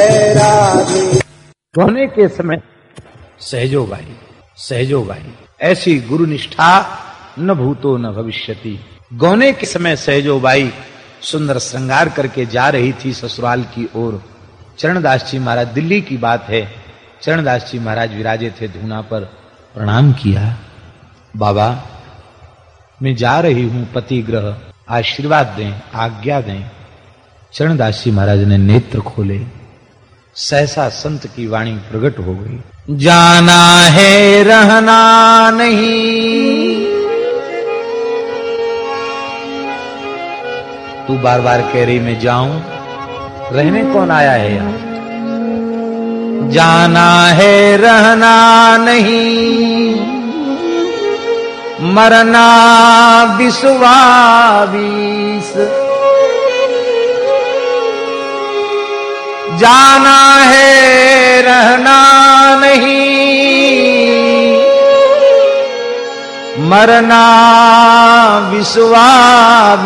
जय राधे के समय सहजो भाई सहजो भाई। ऐसी गुरु निष्ठा न भूतो न भविष्यति। गौने के समय सहजो बाई सुंदर श्रृंगार करके जा रही थी ससुराल की ओर। चरणदास जी महाराज दिल्ली की बात है। चरणदास जी महाराज विराजे थे धूना पर। प्रणाम किया। बाबा मैं जा रही हूँ पति ग्रह आशीर्वाद दें आज्ञा दें। चरणदास जी महाराज ने नेत्र खोले। सहसा संत की वाणी प्रकट हो गई। जाना है रहना नहीं। तू बार बार कह रही मैं जाऊँ रहने कौन आया है यहाँ जाना है रहना नहीं। मरना विश्वास। जाना है, रहना नहीं। मरना विश्वास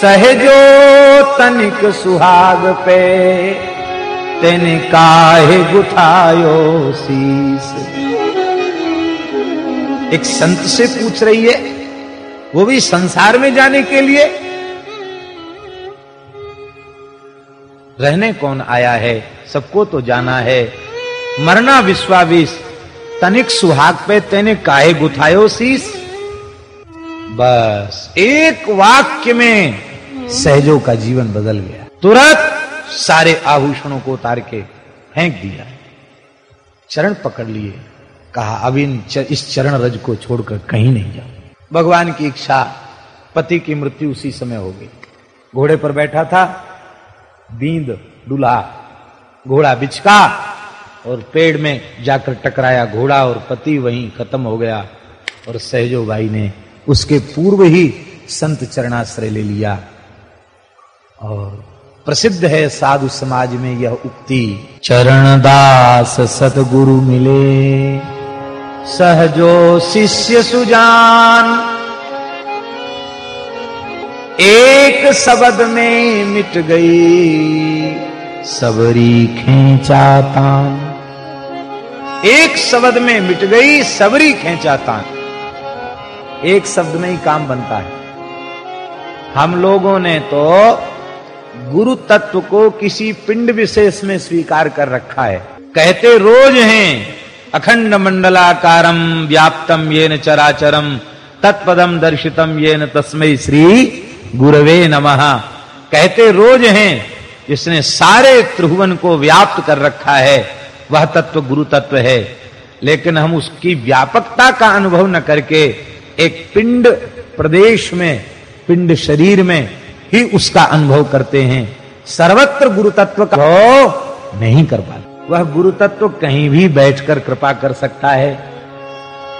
सहजो तनिक सुहाग पे, तेन काहे गुथायो शीस। एक संत से पूछ रही है, वो भी संसार में जाने के लिए रहने कौन आया है? सबको तो जाना है। मरना विश्वाविश तनिक सुहाग पे तेने काहे गुथायो शीस? बस, एक वाक्य में सहजों का जीवन बदल गया। तुरंत सारे आभूषणों को उतार के फेंक दिया। चरण पकड़ लिए। कहा, अब इन इस चरण रज को छोड़कर कहीं नहीं जाओ भगवान की इच्छा, पति की मृत्यु उसी समय हो गई। घोड़े पर बैठा था। बींद, डुला, घोड़ा बिचका और पेड़ में जाकर टकराया घोड़ा और पति वहीं खत्म हो गया और सहजो भाई ने उसके पूर्व ही संत चरणाश्रय ले लिया। और प्रसिद्ध है साधु समाज में यह उक्ति चरण दास सतगुरु मिले, सहजो शिष्य सुजान एक शब्द में मिट गई। सबरी खेचातान एक शब्द में मिट गई, सबरी खेचातान एक शब्द में ही काम बनता है। हम लोगों ने तो गुरु तत्व को किसी पिंड विशेष में स्वीकार कर रखा है। कहते रोज हैं, अखंड मंडलाकारम व्याप्तम ये न चराचरम तत्पदम दर्शितम ये न तस्मय श्री गुरवे नमः। कहते, रोज हैं जिसने सारे त्रिभुवन को व्याप्त कर रखा है, वह तत्व गुरु तत्व है। लेकिन हम उसकी व्यापकता का अनुभव न करके एक पिंड प्रदेश में, पिंड शरीर में ही उसका अनुभव करते हैं। सर्वत्र गुरु तत्व का नहीं कर पाते। वह गुरु तत्व कहीं भी बैठकर कृपा कर सकता है,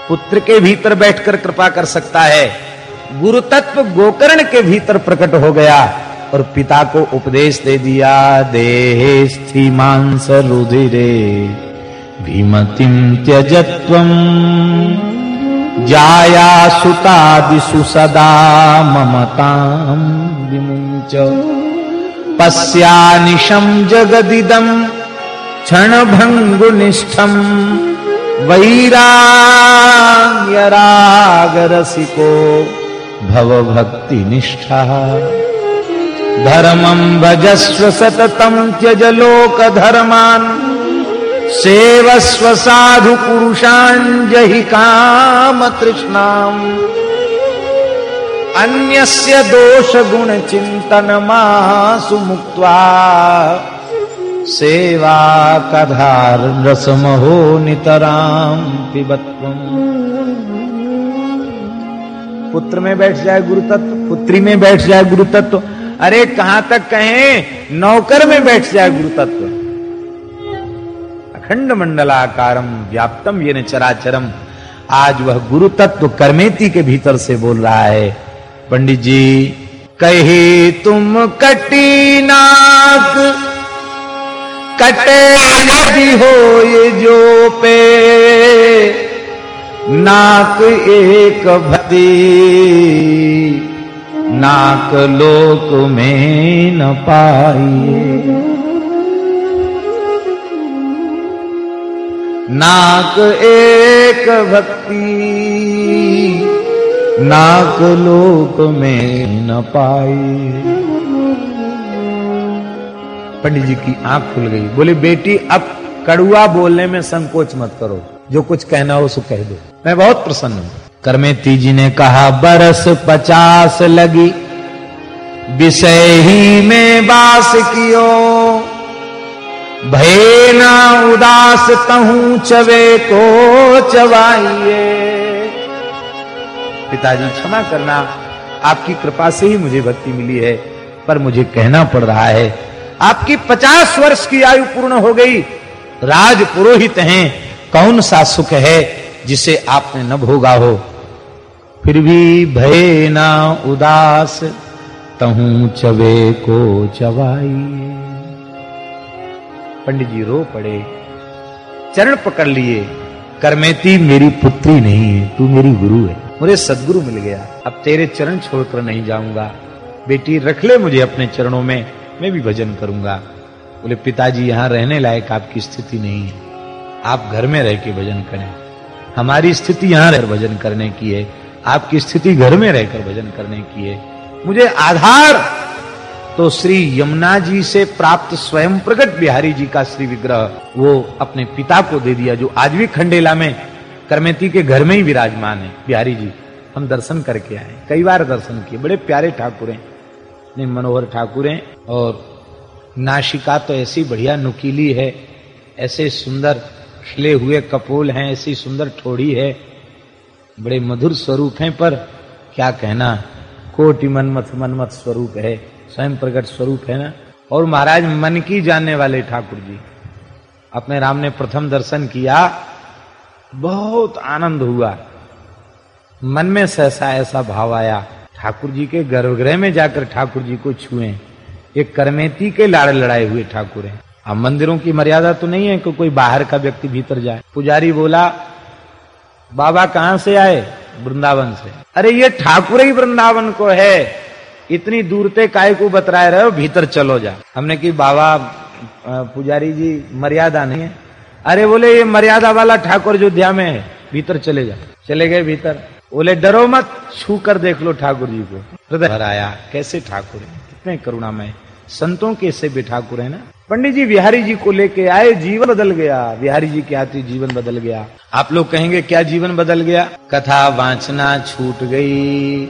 पुत्र के भीतर बैठकर कृपा कर सकता है। गुरु तत्व गोकर्ण के भीतर प्रकट हो गया और पिता को उपदेश दे दिया देह स्थि मांस रुधिरे भीमतिम त्यजत्वम जाया सुतादिषु सदा ममताम विमुञ्च। पश्यानिशं जगदिदं, क्षणभङ्गुनिष्ठं, वैराग्यरागरसिको भवभक्तिनिष्ठः। धर्मं भजस्व सततं त्यज लोकधर्मान् सेवस्व साधु पुरुषाञ्जहि काम तृष्णाम् अन्यस्य सेवा कधार रसमहो नितराम पिबत्वम। पुत्र में बैठ जाए गुरु तत्व, पुत्री में बैठ जाए गुरु तत्व। अरे, कहाँ तक कहें? नौकर में बैठ जाए गुरु तत्व। अखंड मंडलाकारम, व्याप्तम ये चराचरम। आज वह गुरु तत्व कर्मेती के भीतर से बोल रहा है। पंडित जी, कहे तुम कटी नाक कटे नदी हो ये जो पे। नाक एक भती नाक लोक में न न पाइए। नाक एक भक्ति, नाक लोक में न पाई पंडित जी की आँख खुल गई। बोले, बेटी, अब कड़ुआ बोलने में संकोच मत करो। जो कुछ कहना हो सो कह दो। मैं बहुत प्रसन्न हूँ। करमेती जी ने कहा बरस पचास लगी विषय ही में बास कियो। भय ना उदास तहू चवे को चवाइए पिताजी क्षमा करना आपकी कृपा से ही मुझे भक्ति मिली है पर मुझे कहना पड़ रहा है आपकी पचास वर्ष की आयु पूर्ण हो गई राज पुरोहित हैं कौन सा सुख है जिसे आपने न भोगा हो? फिर भी भय ना उदास, तहू चवे को चवाइए पंडित जी रो पड़े, चरण पकड़ लिए। करमेती, मेरी पुत्री नहीं है, तू मेरी गुरु है। मुझे सदगुरु मिल गया, अब तेरे चरण छोड़कर नहीं जाऊँगा। बेटी, रख ले मुझे अपने चरणों में, मैं भी भजन करूँगा। बोले, पिताजी, यहाँ रहने लायक आपकी स्थिति नहीं है। आप घर में रह के भजन करें। हमारी स्थिति यहाँ रह भजन करने की है। आपकी स्थिति घर में रहकर भजन करने की है। मुझे आधार तो श्री यमुना जी से प्राप्त स्वयं प्रकट बिहारी जी का श्री विग्रह वो अपने पिता को दे दिया, जो आज भी खंडेला में करमेती के घर में ही विराजमान है। बिहारी जी, हम दर्शन करके आए। कई बार दर्शन किए। बड़े प्यारे ठाकुर हैं। मनोहर ठाकुर हैं और नाशिका तो ऐसी बढ़िया नुकीली है, ऐसे सुंदर खिले हुए कपोल हैं, ऐसी सुंदर ठोड़ी है। बड़े मधुर स्वरूप हैं, पर क्या कहना? कोटि मनमथ मनमथ स्वरूप है, स्वयं प्रकट स्वरूप है ना? और महाराज, मन की जानने वाले ठाकुर जी, अपने राम ने प्रथम दर्शन किया, बहुत आनंद हुआ। मन में सहसा ऐसा भाव आया, ठाकुर जी के गर्भगृह में जाकर ठाकुर जी को छुए। एक करमेती के लाड़ लड़ाए हुए ठाकुर हैं। अब मंदिरों की मर्यादा तो नहीं है कि कोई बाहर का व्यक्ति भीतर जाए। पुजारी बोला, बाबा कहाँ से आए? वृंदावन से। अरे ये ठाकुर ही वृंदावन को है। इतनी दूर ते काय को बतराए रहे हो? भीतर चलो जा। हमने की बाबा पुजारी जी, मर्यादा नहीं है। अरे बोले, ये मर्यादा वाला ठाकुर अयोध्या में है, भीतर चले जा। चले गए भीतर? बोले, डरो मत, छू कर देख लो ठाकुर जी को। हृदय कैसे ठाकुर कितने करुणामय संतों के से भी ठाकुर है ना? पंडित जी, बिहारी जी को लेके आए, जीवन बदल गया। बिहारी जी के आते जीवन बदल गया। आप लोग कहेंगे, क्या जीवन बदल गया? कथा वांचना छूट गई।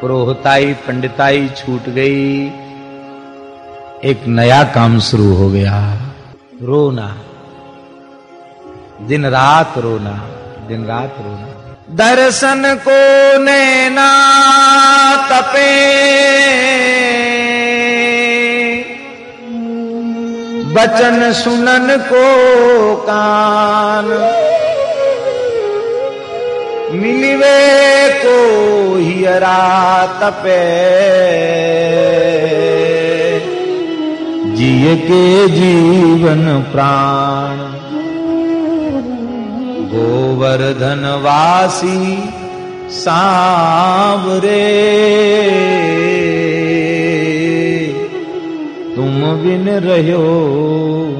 पुरोहताई, पंडिताई छूट गई। एक नया काम शुरू हो गया। रोना। दिन रात रोना। दिन रात रोना। दर्शन को नैना तपे। बचन सुनन को कान। मिलवे को हियरा तपे। जिय के जीवन प्राण। गोवर्धन वासी सांवरे। तुम बिन रहो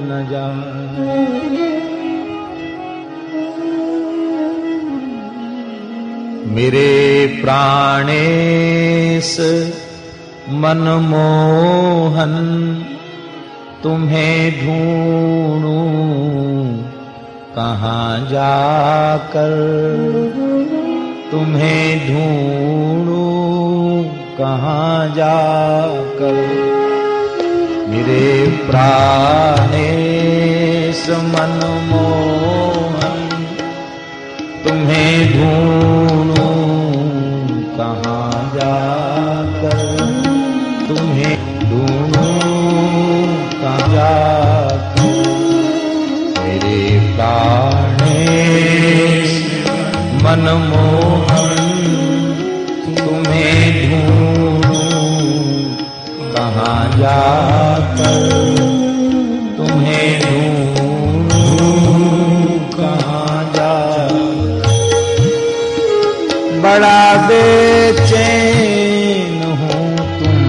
न जा मेरे प्राणेश मनमोहन, तुम्हें ढूंढू कहाँ जाकर। तुम्हें ढूंढू कहाँ जाकर। मेरे प्राणेश मनमोहन तुम्हें ढूंढू कहाँ जाकर? तुम्हें ढूंढू कहाँ जाकर? मेरे प्राणेश मनमोहन तुम्हें ढूंढू कहाँ जाकर तुम्हें कहाँ जाकर। बड़ा बेचैन हूँ तुम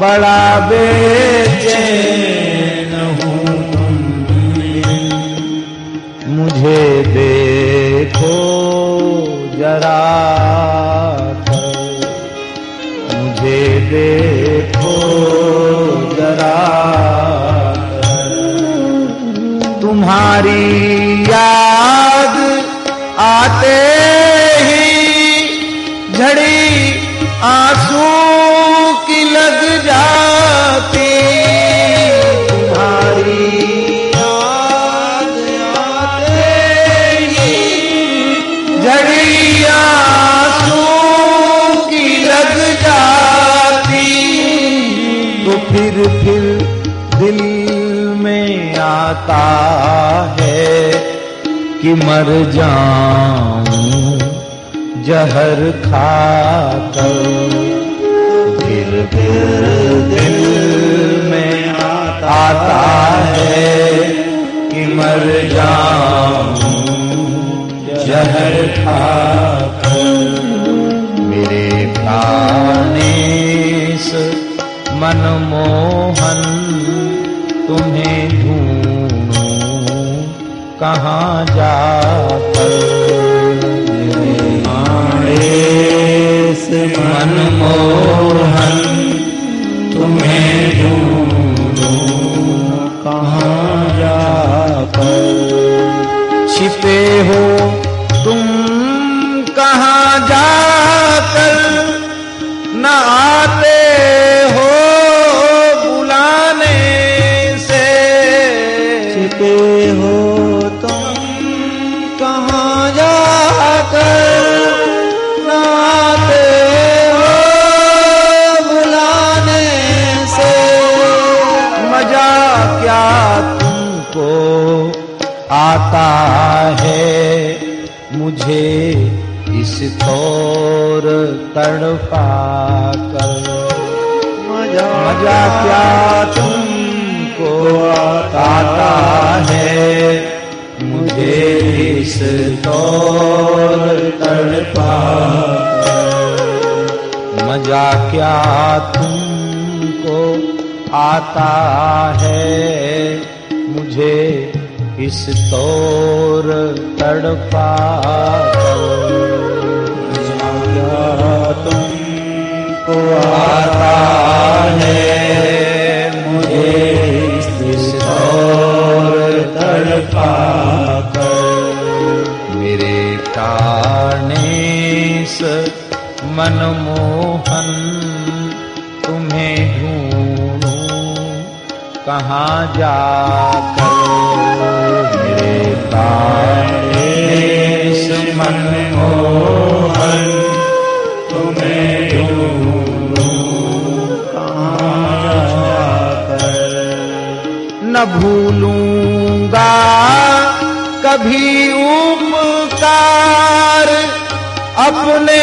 बड़ा बेचैन हूँ मुझे देखो जरा। देखो जरा। तुम्हारी याद तो फिर फिर दिल में आता है कि मर जाऊँ जहर खाकर। फिर फिर दिल में आता है कि मर जाऊँ जहर खाकर। मेरे प्राणेश मनमोहन तुम्हें ढूंढूं कहाँ जाकर मनमोहन तुम्हें ढूंढूं कहाँ जाकर छिपे हो तुम तड़पा कर मज़ा मज़ा क्या तुमको आता है? मुझे इस तौर तड़पा मज़ा क्या तुमको आता है? मुझे इस तौर तड़पा मनमोहन, तुम्हें ढूंढूं, कहाँ मेरे प्राणेश मनमोहन, तुम्हें ढूंढूं। कहाँ न भूलूँगा कभी उपकार, अपने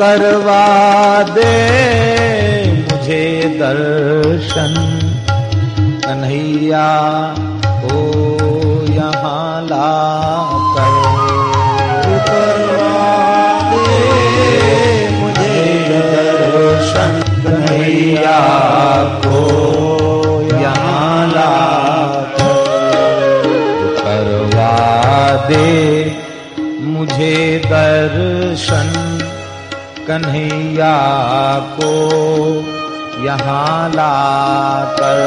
करवा दे मुझे दर्शन। कन्हैया कन्हैया को यहाँ ला कर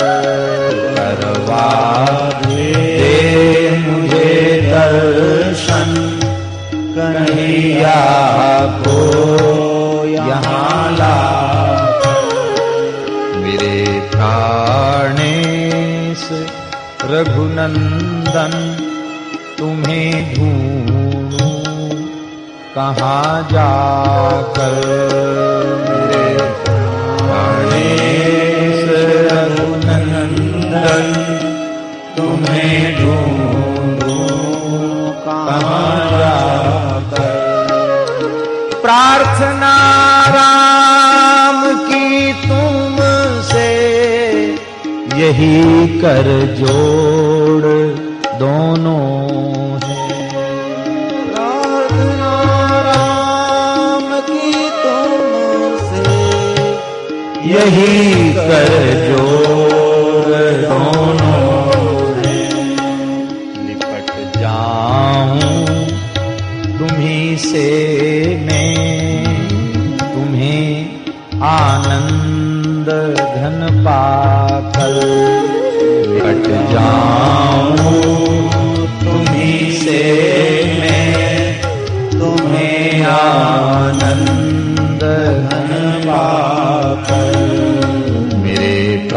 करवा दे मुझे दर्शन कन्हैया को यहाँ ला। मेरे प्राणे रघुनंदन कहाँ जाकर गणेश रघुनंदन तुम्हें ढूंढूं? कहाँ जाकर? प्रार्थना राम की तुमसे यही कर जोड़ यही कर जोड़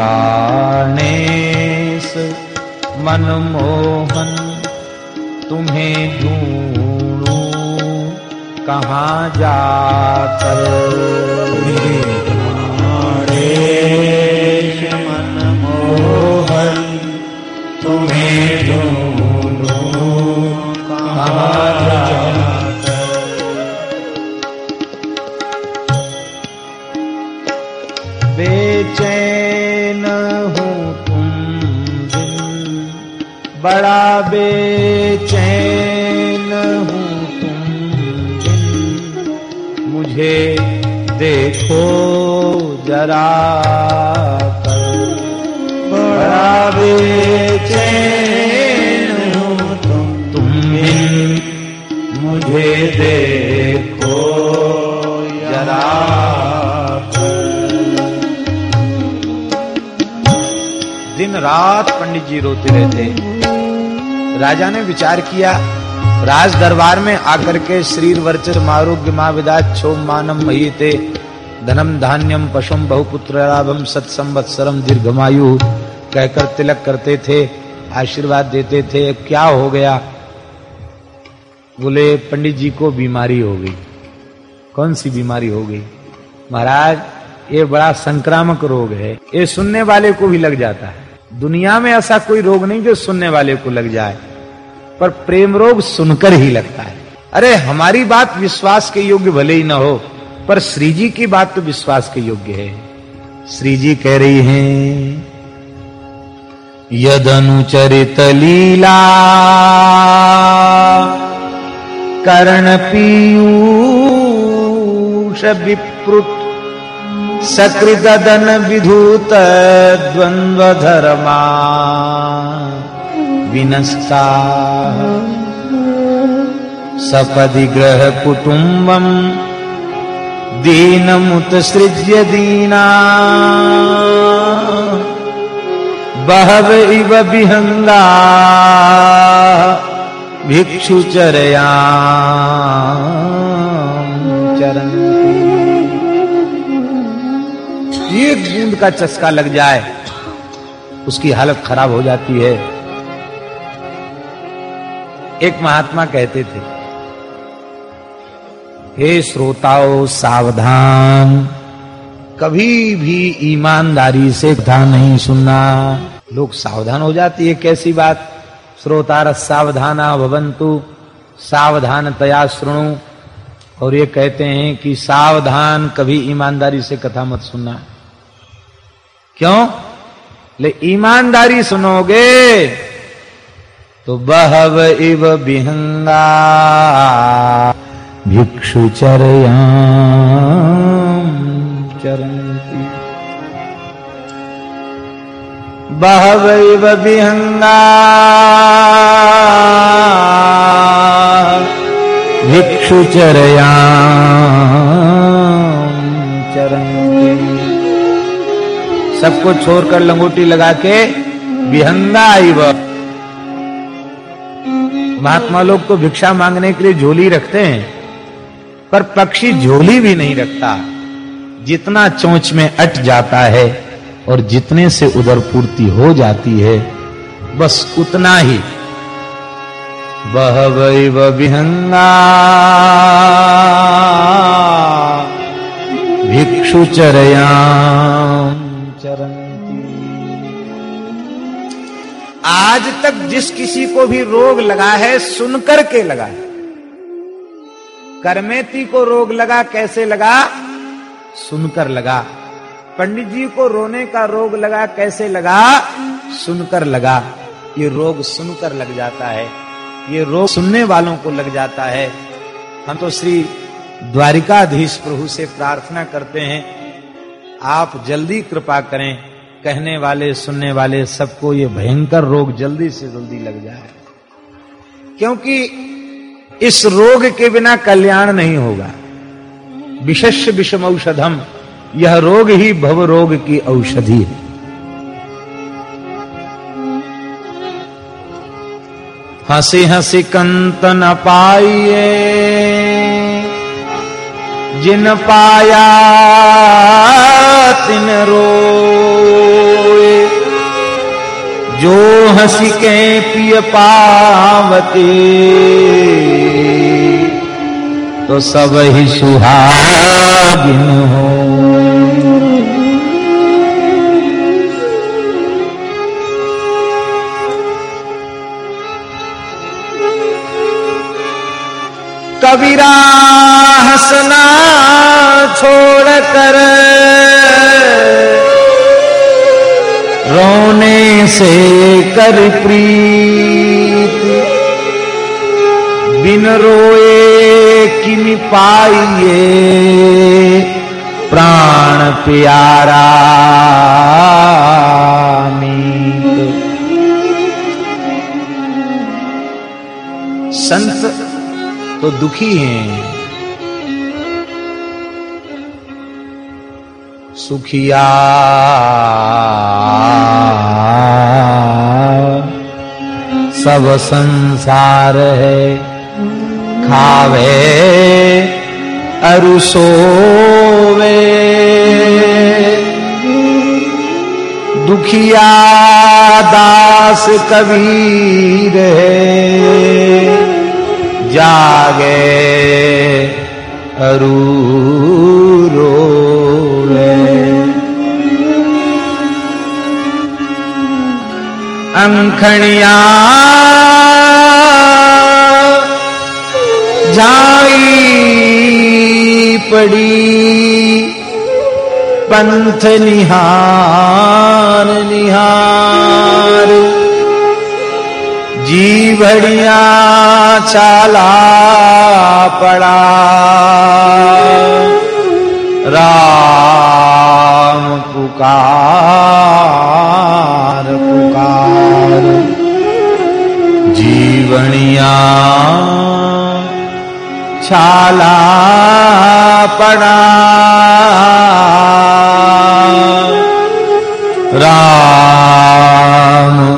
प्राणेश मनमोहन तुम्हें ढूंढूं कहाँ जाकर बेचैन हूँ तुम मुझे देखो जरा कर बड़ा बेचैन हूँ तुम। तुम मुझे देखो जरा दिन रात पंडित जी रोते रहते। राजा ने विचार किया, राज दरबार में आकर के शरीर वर्चस मारोग्य माँ विदात क्षोम मानम महीते, धनम धान्यम पशुम बहुपुत्र लाभम सत्संवत्सरम दीर्घमायु। कहकर तिलक करते थे, आशीर्वाद देते थे क्या हो गया? बोले, पंडित जी को बीमारी हो गई। कौन सी बीमारी हो गई? महाराज, ये बड़ा संक्रामक रोग है। ये सुनने वाले को भी लग जाता है। दुनिया में ऐसा कोई रोग नहीं जो सुनने वाले को लग जाए, पर प्रेम रोग सुनकर ही लगता है। अरे, हमारी बात विश्वास के योग्य भले ही ना हो, पर श्री जी की बात तो विश्वास के योग्य है। श्री जी कह रही हैं, यदनुचरित लीला, कर्ण पीयूष विप्रुत सकृदन विधूत द्वंद्व धर्मा विनस्ता। सपदि ग्रह कुटुम्बम दीनमुत्सृज्य दीना। बहव इव विहंगा भिक्षुचरया चरंती एक बूंद का चस्का लग जाए, उसकी हालत खराब हो जाती है। एक महात्मा कहते थे, हे श्रोताओ, सावधान। कभी भी ईमानदारी से कथा नहीं सुनना। लोग सावधान हो जाती है, कैसी बात? श्रोतार सावधाना भवंतु, सावधान तया सुणु और ये कहते हैं कि सावधान कभी ईमानदारी से कथा मत सुनना। क्यों? ले ईमानदारी सुनोगे तो बहव इव विहंगा भिक्षुचर्यां चरन्ति। बहवैव बिहंगा। भिक्षुचर्यां चरन्ति सबको छोड़कर लंगोटी लगा के विहंगा इव महात्मा लोग तो भिक्षा मांगने के लिए झोली रखते हैं, पर पक्षी झोली भी नहीं रखता। जितना चोंच में अट जाता है और जितने से उधर पूर्ति हो जाती है, बस उतना ही। बहवैव विहंगा। भिक्षु चरयाम चरंती आज तक जिस किसी को भी रोग लगा है, सुनकर के लगा है। करमेती को रोग लगा, कैसे लगा? सुनकर लगा। पंडित जी को रोने का रोग लगा, कैसे लगा? सुनकर लगा। ये रोग सुनकर लग जाता है। ये रोग सुनने वालों को लग जाता है। हम तो श्री द्वारिकाधीश प्रभु से प्रार्थना करते हैं। आप जल्दी कृपा करें, कहने वाले, सुनने वाले सबको ये भयंकर रोग जल्दी से जल्दी लग जाए। क्योंकि इस रोग के बिना कल्याण नहीं होगा। विशेष विषम औषधम, यह रोग ही भव रोग की औषधि है। हँसी हँसी कंतन पाइए। जिन पाया तिन रोए, जो हँसी के पिय पावते तो सब ही सुहागिन हो। कबीरा हंसना छोड़ कर। रोने से कर प्रीत। बिन रोए किमि पाइए प्राण प्यारा संत तो दुखी हैं। सुखिया। सब संसार है खावे अरुसोवे दुखिया दास कबीर जागे अरूरो अंखणिया जाई पड़ी पंथ निहार निहार। जी भड़िया चाला पड़ा। राम पुकार। पुकार पुकार। जीवनिया छाला पड़ा। राम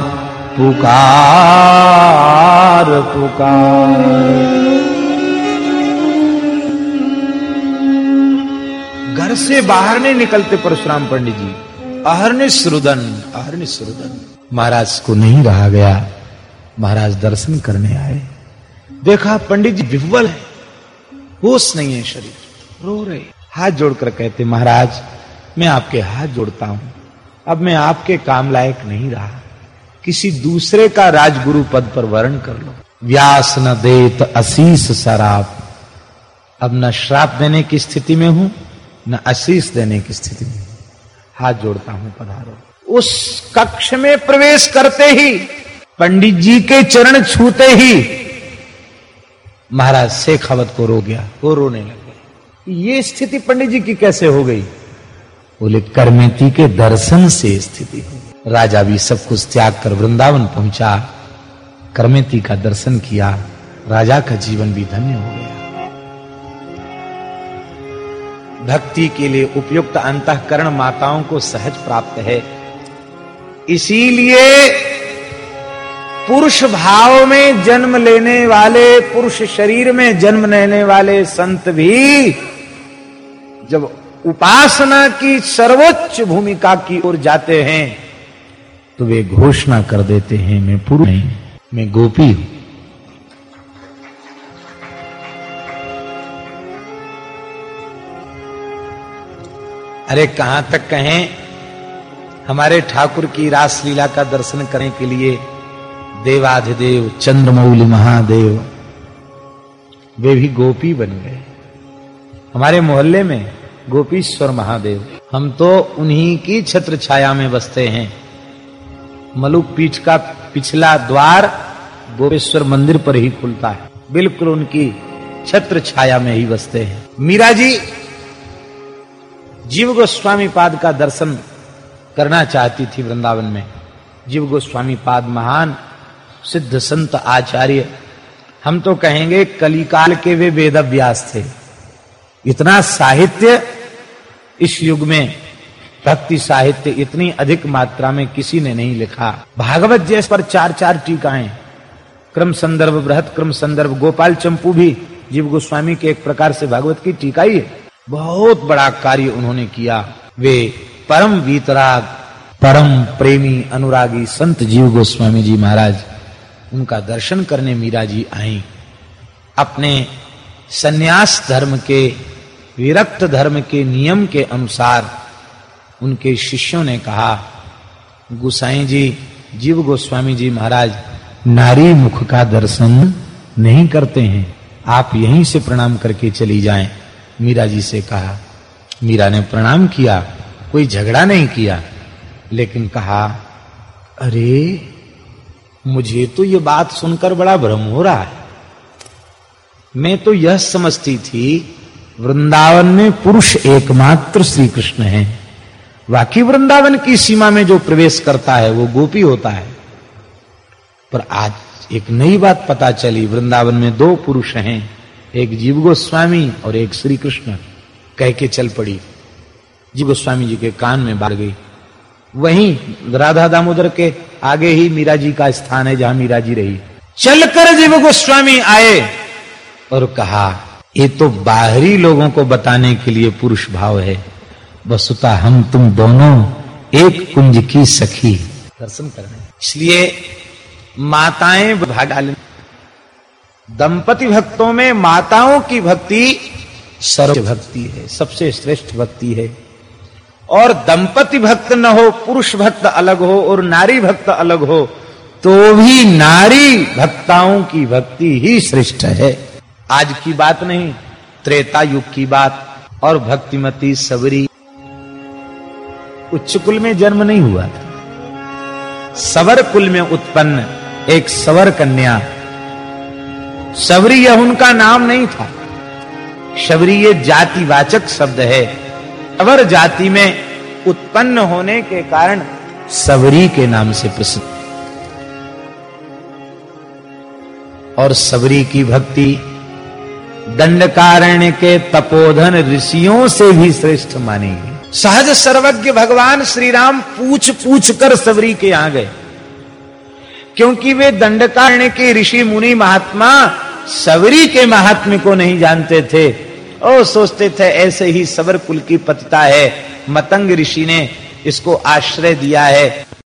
पुकार पुकार। घर से बाहर नहीं निकलते परशुराम पंडित जी। अहरनिश रुदन अहरनिश रुदन महाराज को नहीं रहा गया। महाराज दर्शन करने आए। देखा पंडित जी विह्वल है। होश नहीं है शरीर। रो रहे। हाथ जोड़कर कहते, महाराज, मैं आपके हाथ जोड़ता हूँ। अब मैं आपके काम लायक नहीं रहा। किसी दूसरे का राजगुरु पद पर वर्ण कर लो। व्यास न देत असीस शराब अब न श्राप देने की स्थिति में हूँ, न आशीष देने की स्थिति में हाथ जोड़ता हूँ पधारो। उस कक्ष में प्रवेश करते ही, पंडित जी के चरण छूते ही, महाराज शेखावत को रो गया, वो रोने लग गए। ये स्थिति पंडित जी की कैसे हो गई? बोले, करमेती के दर्शन से स्थिति राजा भी सब कुछ त्याग कर वृंदावन पहुँचा, करमेती का दर्शन किया, राजा का जीवन भी धन्य हो गया। भक्ति के लिए उपयुक्त अंतकरण माताओं को सहज प्राप्त है। इसीलिए पुरुष भाव में जन्म लेने वाले, पुरुष शरीर में जन्म लेने वाले संत भी जब उपासना की सर्वोच्च भूमिका की ओर जाते हैं तो वे घोषणा कर देते हैं, मैं पुरुष नहीं, मैं गोपी हूँ। अरे कहाँ तक कहें? हमारे ठाकुर की रासलीला का दर्शन करने के लिए देवाधिदेव, चंद्रमौली महादेव, वे भी गोपी बन गए। हमारे मोहल्ले में गोपीश्वर महादेव। हम तो उन्हीं की छत्र छाया में बसते हैं। मलुक पीठ का पिछला द्वार गोपेश्वर मंदिर पर ही खुलता है। बिल्कुल उनकी छत्र छाया में ही बसते हैं। मीरा जी जीव गोस्वामी पाद का दर्शन करना चाहती थी वृंदावन में। जीव गोस्वामी पाद महान, सिद्ध संत आचार्य। हम तो कहेंगे कलिकाल के वे वेद व्यास थे। इतना साहित्य इस युग में, भक्ति साहित्य इतनी अधिक मात्रा में किसी ने नहीं लिखा। भागवत जैस पर चार चार टीकाएँ, क्रम संदर्भ बृहत, क्रम संदर्भ गोपाल चंपू भी जीव गोस्वामी के एक प्रकार से भागवत की टीका ही है। बहुत बड़ा कार्य उन्होंने किया। वे परम वीतराग, परम प्रेमी, अनुरागी संत जीव गोस्वामी जी महाराज, उनका दर्शन करने मीरा जी आई। अपने सन्यास धर्म के, विरक्त धर्म के नियम के अनुसार उनके शिष्यों ने कहा, गुसाई जी, जीव गोस्वामी जी महाराज, नारी मुख का दर्शन नहीं करते हैं। आप यहीं से प्रणाम करके चली जाएँ। मीरा जी से कहा, मीरा ने प्रणाम किया, कोई झगड़ा नहीं किया, लेकिन कहा, अरे, मुझे तो ये बात सुनकर बड़ा भ्रम हो रहा है। मैं तो यह समझती थी, वृंदावन में पुरुष एकमात्र श्री कृष्ण है। बाकी वृंदावन की सीमा में जो प्रवेश करता है, वो गोपी होता है। पर आज एक नई बात पता चली, वृंदावन में दो पुरुष हैं। एक जीव गोस्वामी और एक श्री कृष्ण कह के चल पड़ी। जीव गोस्वामी जी के कान में बाढ़ गई। वहीं राधा दामोदर के आगे ही मीरा जी का स्थान है जहाँ मीरा जी रही। चलकर जीव गोस्वामी आए और कहा ये तो बाहरी लोगों को बताने के लिए पुरुष भाव है। वसुता हम तुम दोनों एक कुंज की सखी। दर्शन करने इसलिए माताएँ भाग डालें। दंपति भक्तों में माताओं की भक्ति सर्व भक्ति है, सबसे श्रेष्ठ भक्ति है। और दंपति भक्त न हो, पुरुष भक्त अलग हो और नारी भक्त अलग हो तो भी नारी भक्ताओं की भक्ति ही श्रेष्ठ है। आज की बात नहीं, त्रेता युग की बात और भक्तिमती सबरी। उच्च कुल में जन्म नहीं हुआ था। सवर कुल में उत्पन्न एक सवर कन्या सबरी यह उनका नाम नहीं था। शबरी ये जातिवाचक शब्द है। अवर जाति में उत्पन्न होने के कारण सबरी के नाम से प्रसिद्ध। और सबरी की भक्ति दंडकारण्य के तपोधन ऋषियों से भी श्रेष्ठ मानी गई। सहज सर्वज्ञ भगवान श्री राम पूछ पूछ कर सबरी के यहाँ गए। क्योंकि वे दंडकारण्य के ऋषि मुनि महात्मा सवरी के महात्म्य को नहीं जानते थे। और सोचते थे, ऐसे ही सबर कुल की पतिता है। मतंग ऋषि ने इसको आश्रय दिया है।